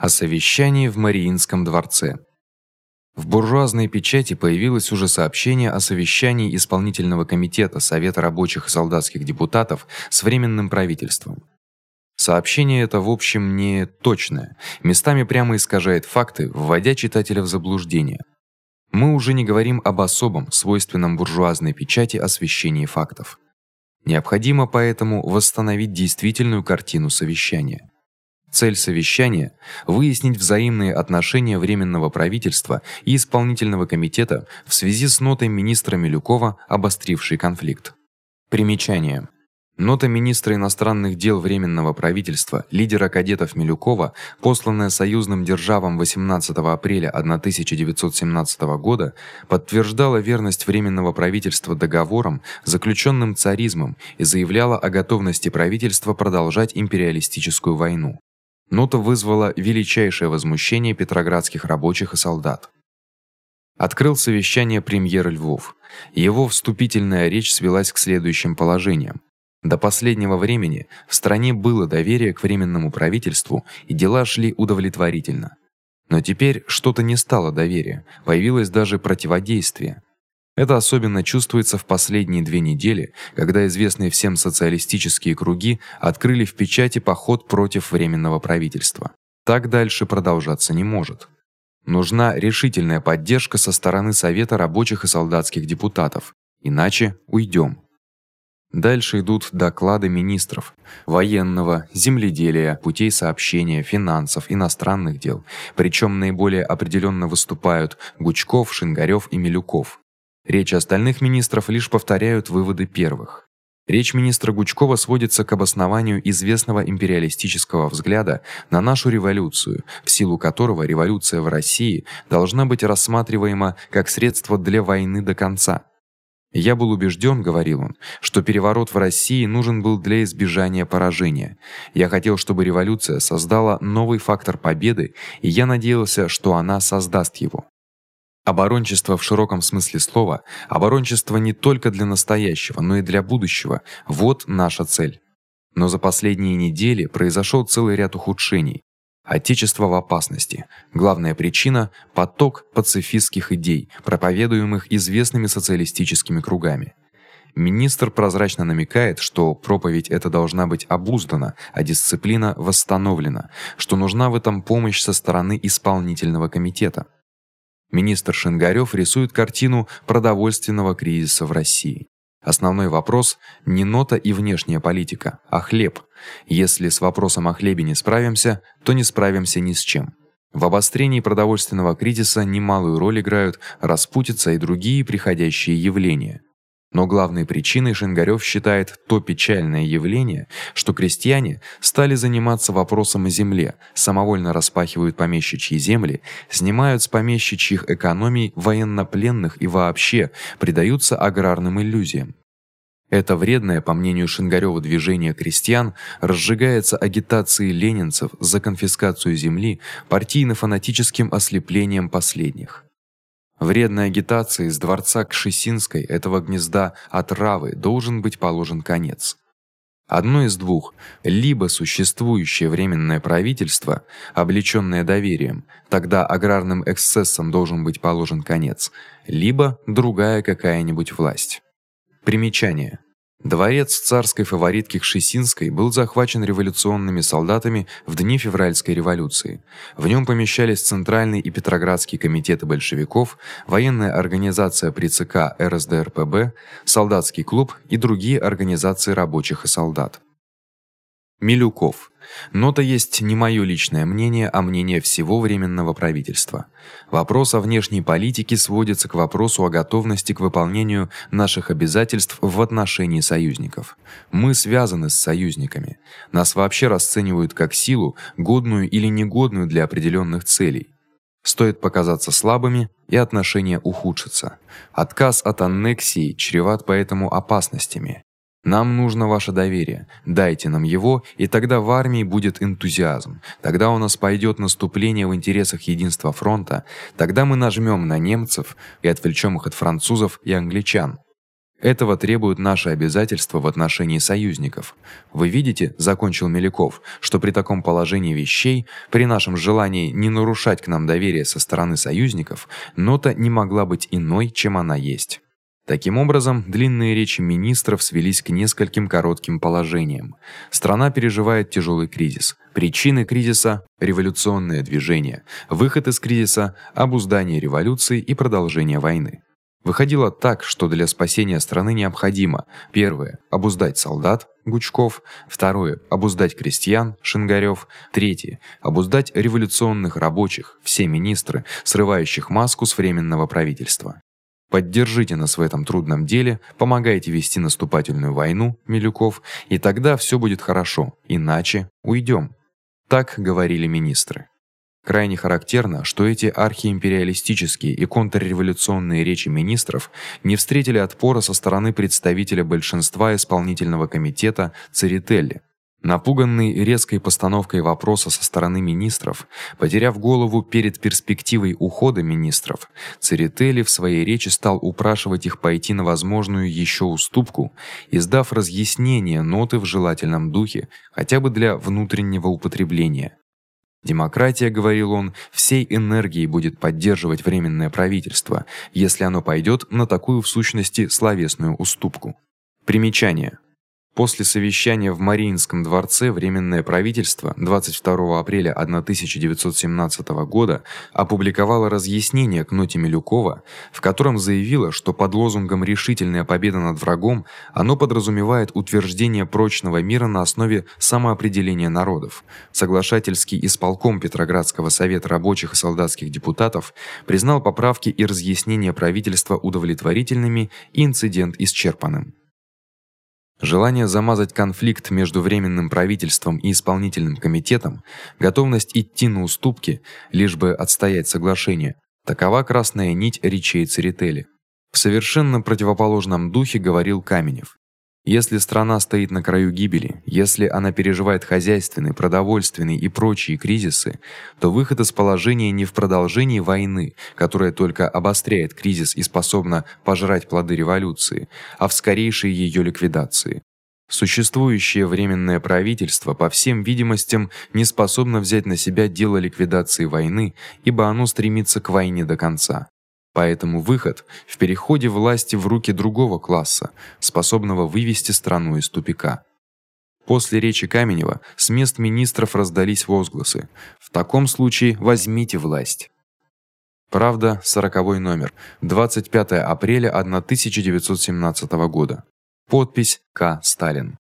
О совещании в Мариинском дворце. В буржуазной печати появилось уже сообщение о совещании исполнительного комитета Совета рабочих и солдатских депутатов с временным правительством. Сообщение это в общем не точное, местами прямо искажает факты, вводя читателя в заблуждение. Мы уже не говорим об особом, свойственном буржуазной печати освещении фактов. Необходимо поэтому восстановить действительную картину совещания. Цель совещания выяснить взаимные отношения временного правительства и исполнительного комитета в связи с нотой министра Милюкова, обострившей конфликт. Примечание: Нота министра иностранных дел временного правительства, лидера кадетов Милюкова, посланная союзным державам 18 апреля 1917 года, подтверждала верность временного правительства договорам, заключённым царизмом, и заявляла о готовности правительства продолжать империалистическую войну. Нота вызвала величайшее возмущение петроградских рабочих и солдат. Открыл совещание премьер Львов. Его вступительная речь свелась к следующим положениям: до последнего времени в стране было доверие к временному правительству, и дела шли удовлетворительно. Но теперь что-то не стало доверия, появилось даже противодействие. Это особенно чувствуется в последние две недели, когда известные всем социалистические круги открыли в печати поход против временного правительства. Так дальше продолжаться не может. Нужна решительная поддержка со стороны Совета рабочих и солдатских депутатов, иначе уйдём. Дальше идут доклады министров военного, земледелия, путей сообщения, финансов, иностранных дел. Причём наиболее определённо выступают Гучков, Шингарёв и Милюков. Речи остальных министров лишь повторяют выводы первых. Речь министра Гучкова сводится к обоснованию известного империалистического взгляда на нашу революцию, в силу которого революция в России должна быть рассматриваема как средство для войны до конца. Я был убежден, говорил он, что переворот в России нужен был для избежания поражения. Я хотел, чтобы революция создала новый фактор победы, и я надеялся, что она создаст его. Оборончество в широком смысле слова, оборончество не только для настоящего, но и для будущего вот наша цель. Но за последние недели произошёл целый ряд ухудшений. Отечество в опасности. Главная причина поток пацифистских идей, проповедуемых известными социалистическими кругами. Министр прозрачно намекает, что проповедь эта должна быть обуздана, а дисциплина восстановлена, что нужна в этом помощь со стороны исполнительного комитета. Министр Шингарёв рисует картину продовольственного кризиса в России. Основной вопрос не нота и внешняя политика, а хлеб. Если с вопросом о хлебе не справимся, то не справимся ни с чем. В обострении продовольственного кризиса немалую роль играют распутица и другие приходящие явления. Но главной причиной Шингарёв считает то печальное явление, что крестьяне стали заниматься вопросом о земле, самовольно распахивают помещичьи земли, снимают с помещичьих экономий военнопленных и вообще предаются аграрным иллюзиям. Это вредное, по мнению Шингарёва, движение крестьян разжигается агитацией ленинцев за конфискацию земли партийно-фанатическим ослеплением последних. Вредной агитации из дворца к Шесинской этого гнезда отравы должен быть положен конец. Одно из двух: либо существующее временное правительство, облечённое доверием, тогда аграрным эксцессам должен быть положен конец, либо другая какая-нибудь власть. Примечание: Дворец царской фаворитки Кшесинской был захвачен революционными солдатами в дни февральской революции. В нём помещались Центральный и Петроградский комитеты большевиков, военная организация при ЦК РСДРПб, солдатский клуб и другие организации рабочих и солдат. Милюков. Нота есть не моё личное мнение, а мнение всего временного правительства. Вопрос о внешней политике сводится к вопросу о готовности к выполнению наших обязательств в отношении союзников. Мы связаны с союзниками. Нас вообще расценивают как силу, годную или негодную для определённых целей. Стоит показаться слабыми, и отношения ухудшатся. Отказ от аннексии чреват поэтому опасностями. Нам нужно ваше доверие. Дайте нам его, и тогда в армии будет энтузиазм. Тогда у нас пойдёт наступление в интересах единства фронта. Тогда мы нажмём на немцев и отвлечём их от французов и англичан. Этого требуют наши обязательства в отношении союзников. Вы видите, закончил Меляков, что при таком положении вещей, при нашем желании не нарушать к нам доверие со стороны союзников, нота не могла быть иной, чем она есть. Таким образом, длинные речи министров свелись к нескольким коротким положениям. Страна переживает тяжелый кризис. Причины кризиса революционное движение, выход из кризиса обуздание революции и продолжение войны. Выходило так, что для спасения страны необходимо: первое обуздать солдат Гучков, второе обуздать крестьян Шингарёв, третье обуздать революционных рабочих, все министры, срывающих маску с временного правительства. Поддержите нас в этом трудном деле, помогайте вести наступательную войну, Милюков, и тогда всё будет хорошо, иначе уйдём. Так говорили министры. Крайне характерно, что эти архиимпериалистические и контрреволюционные речи министров не встретили отпора со стороны представителя большинства исполнительного комитета Церетели. Напуганный резкой постановкой вопроса со стороны министров, потеряв голову перед перспективой ухода министров, Церетели в своей речи стал упрашивать их пойти на возможную ещё уступку, издав разъяснение ноты в желательном духе, хотя бы для внутреннего употребления. Демократия, говорил он, всей энергией будет поддерживать временное правительство, если оно пойдёт на такую в сущности словесную уступку. Примечание: После совещания в Мариинском дворце временное правительство 22 апреля 1917 года опубликовало разъяснение к ноте Милюкова, в котором заявило, что под лозунгом решительная победа над врагом оно подразумевает утверждение прочного мира на основе самоопределения народов. Соглашательский исполком Петроградского совета рабочих и солдатских депутатов признал поправки и разъяснения правительства удовлетворительными и инцидент исчерпанным. Желание замазать конфликт между временным правительством и исполнительным комитетом, готовность идти на уступки, лишь бы отстоять соглашение. Такова красная нить речей Церетели. В совершенно противоположном духе говорил Каменев. Если страна стоит на краю гибели, если она переживает хозяйственный, продовольственный и прочие кризисы, то выход из положения не в продолжении войны, которая только обостряет кризис и способна пожрать плоды революции, а в скорейшей её ликвидации. Существующее временное правительство, по всем видимостям, не способно взять на себя дело ликвидации войны, ибо оно стремится к войне до конца. Поэтому выход в переходе власти в руки другого класса, способного вывести страну из тупика. После речи Каменева с мест министров раздались возгласы: "В таком случае возьмите власть". Правда, сороковой номер, 25 апреля 1917 года. Подпись К. Сталин.